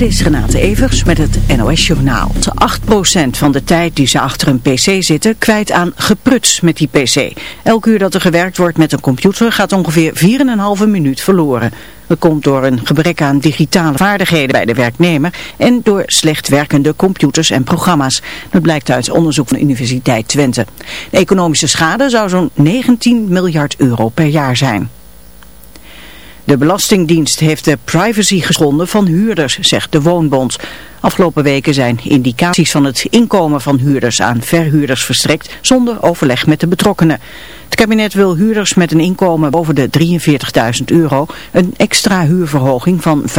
Dit is Renate Evers met het NOS Journaal. 8% van de tijd die ze achter een pc zitten kwijt aan gepruts met die pc. Elk uur dat er gewerkt wordt met een computer gaat ongeveer 4,5 minuut verloren. Dat komt door een gebrek aan digitale vaardigheden bij de werknemer en door slecht werkende computers en programma's. Dat blijkt uit onderzoek van de Universiteit Twente. De economische schade zou zo'n 19 miljard euro per jaar zijn. De Belastingdienst heeft de privacy geschonden van huurders, zegt de Woonbond. Afgelopen weken zijn indicaties van het inkomen van huurders aan verhuurders verstrekt zonder overleg met de betrokkenen. Het kabinet wil huurders met een inkomen boven de 43.000 euro een extra huurverhoging van 5%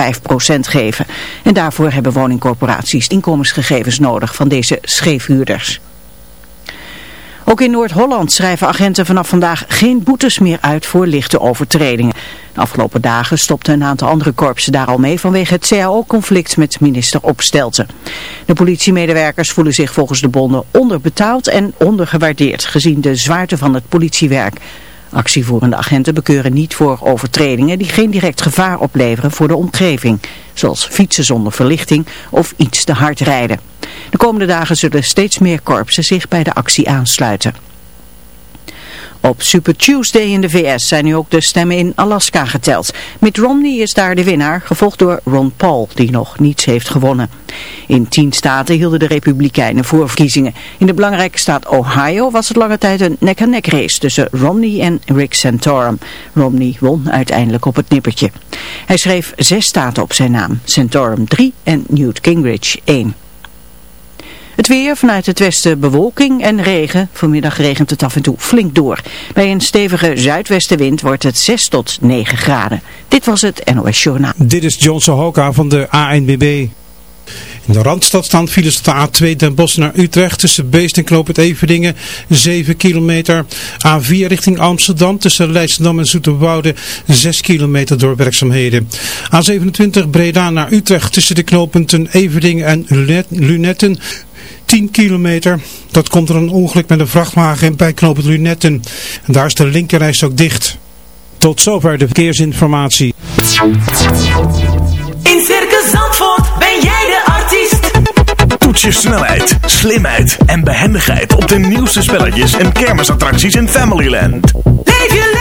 geven. En daarvoor hebben woningcorporaties inkomensgegevens nodig van deze scheefhuurders. Ook in Noord-Holland schrijven agenten vanaf vandaag geen boetes meer uit voor lichte overtredingen. De afgelopen dagen stopten een aantal andere korpsen daar al mee vanwege het CAO-conflict met minister Opstelten. De politiemedewerkers voelen zich volgens de bonden onderbetaald en ondergewaardeerd gezien de zwaarte van het politiewerk. Actievoerende agenten bekeuren niet voor overtredingen die geen direct gevaar opleveren voor de omgeving, zoals fietsen zonder verlichting of iets te hard rijden. De komende dagen zullen steeds meer korpsen zich bij de actie aansluiten. Op Super Tuesday in de VS zijn nu ook de stemmen in Alaska geteld. Mitt Romney is daar de winnaar, gevolgd door Ron Paul, die nog niets heeft gewonnen. In tien staten hielden de Republikeinen voorverkiezingen. In de belangrijke staat Ohio was het lange tijd een nek-aan-nek race tussen Romney en Rick Santorum. Romney won uiteindelijk op het nippertje. Hij schreef zes staten op zijn naam, Santorum 3 en Newt Gingrich 1. Het weer vanuit het westen bewolking en regen. Vanmiddag regent het af en toe flink door. Bij een stevige zuidwestenwind wordt het 6 tot 9 graden. Dit was het NOS Journaal. Dit is John Sohoka van de ANBB. In de Randstad staan files op de A2 Den Bosch naar Utrecht tussen Beest en Knoop het Everdingen 7 kilometer. A4 richting Amsterdam tussen Leidschendam en Zoeterwoude 6 kilometer door werkzaamheden. A27 Breda naar Utrecht tussen de knooppunten Everdingen en Lunetten 10 kilometer. Dat komt er een ongeluk met een vrachtwagen bij knooppunt Lunetten. En daar is de linkerreis ook dicht. Tot zover de verkeersinformatie. In Circus Zandvoort ben jij de artiest. Toets je snelheid, slimheid en behendigheid op de nieuwste spelletjes en kermisattracties in Familyland. Leef je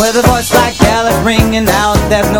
With a voice like Alice ringing out There's no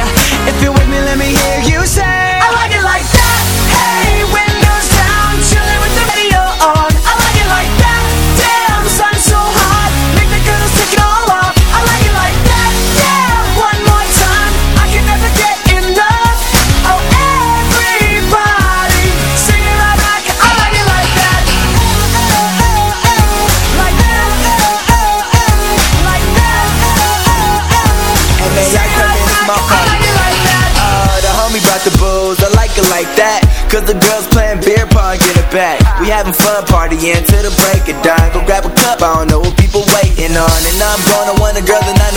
We having fun partying till the break of dawn. Go grab a cup, I don't know what people waiting on. And I'm gonna want a girl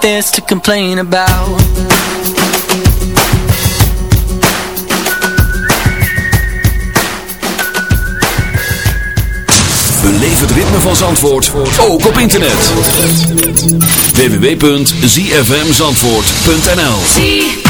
This to complain about Beleef het ritme van Zandvoort, ook op internet. www.zfmzandvoort.nl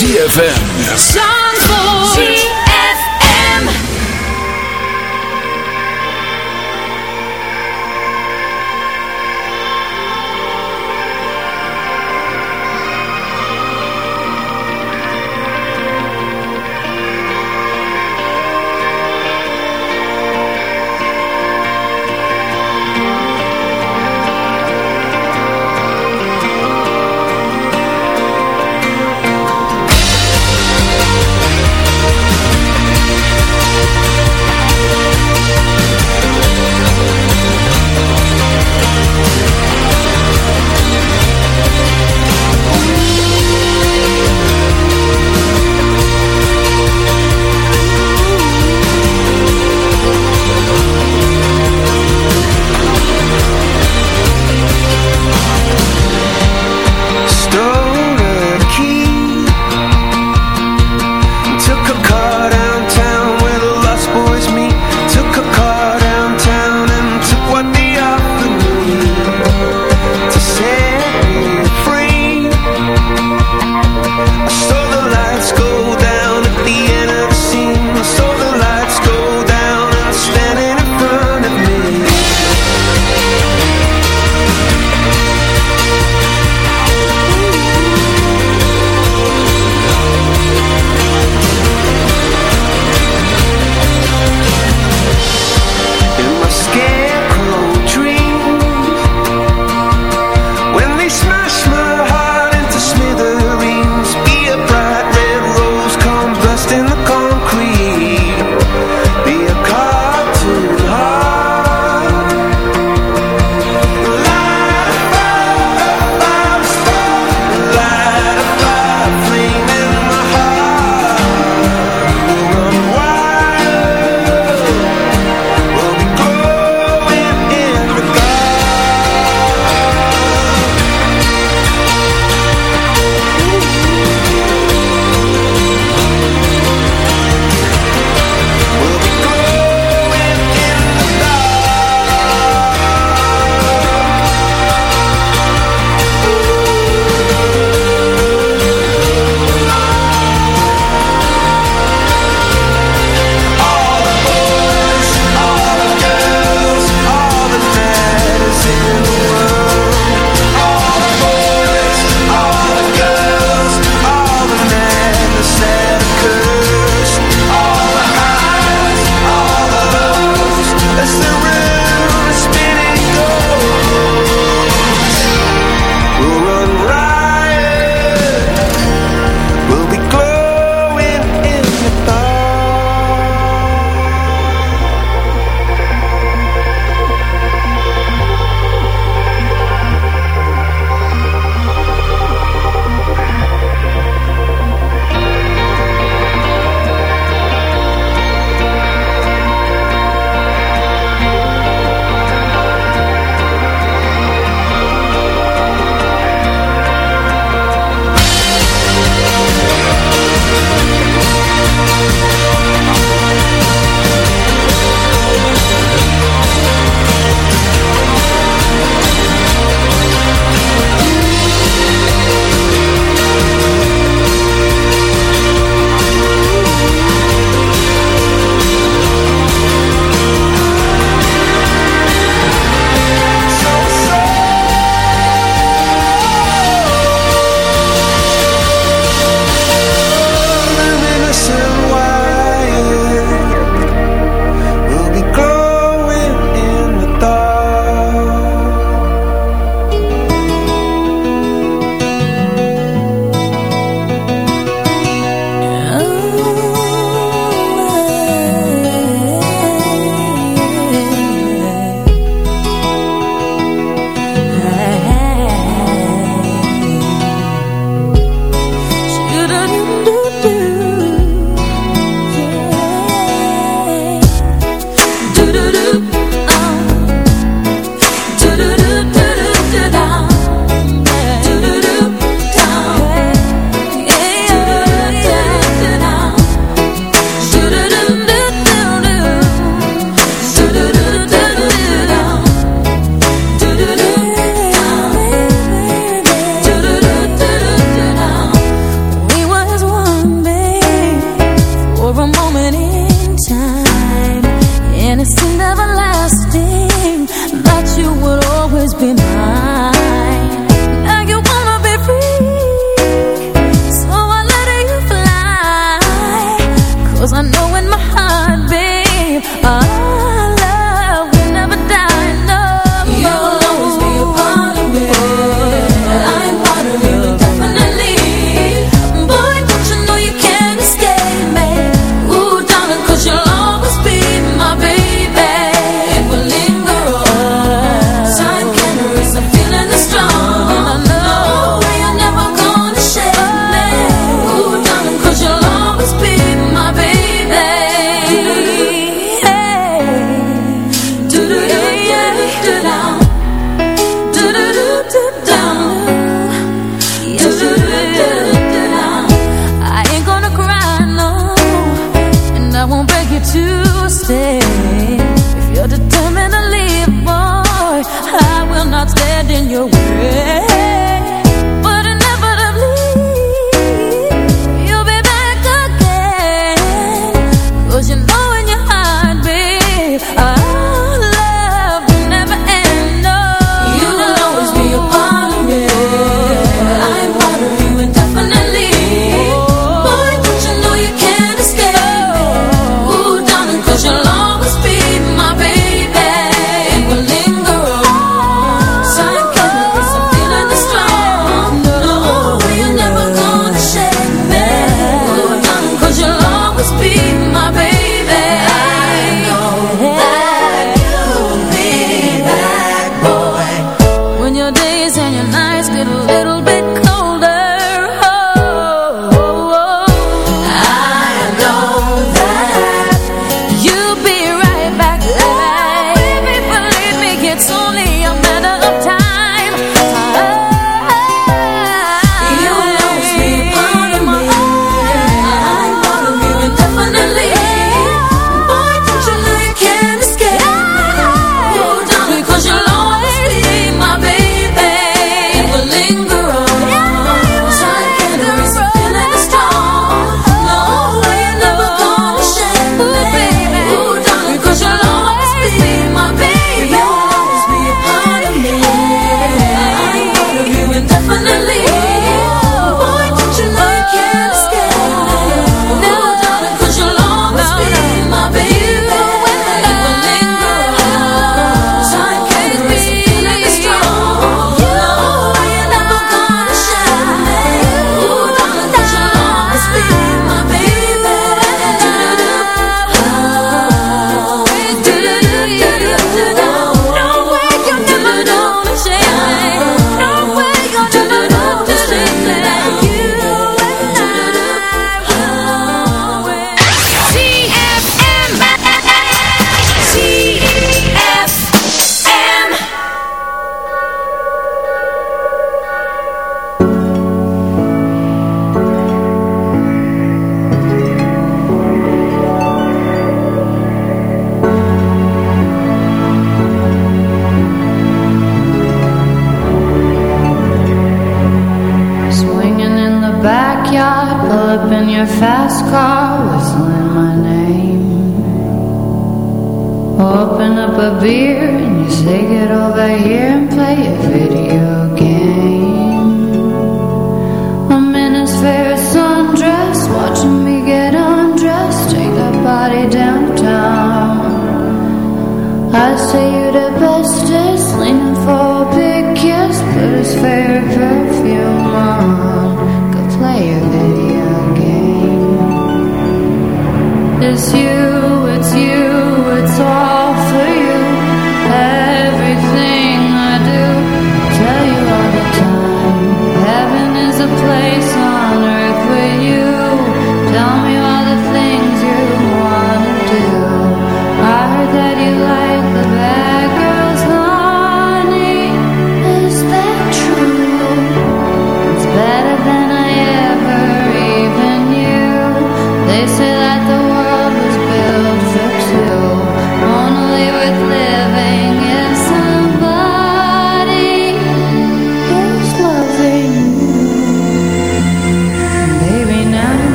ZFM. Zandvoort.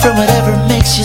from whatever makes you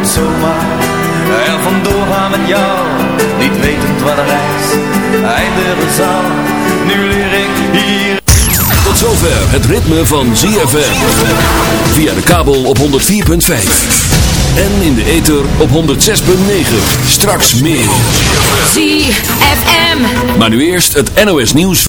Het zomaar. Er vandoor gaan met jou Niet wetend waar de reis eindigen zal. Nu leer ik hier. Tot zover het ritme van ZFM Via de kabel op 104.5 En in de ether op 106.9 Straks meer. ZFM. Maar nu eerst het NOS nieuws